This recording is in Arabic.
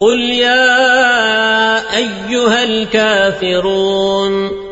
قل يا أيها الكافرون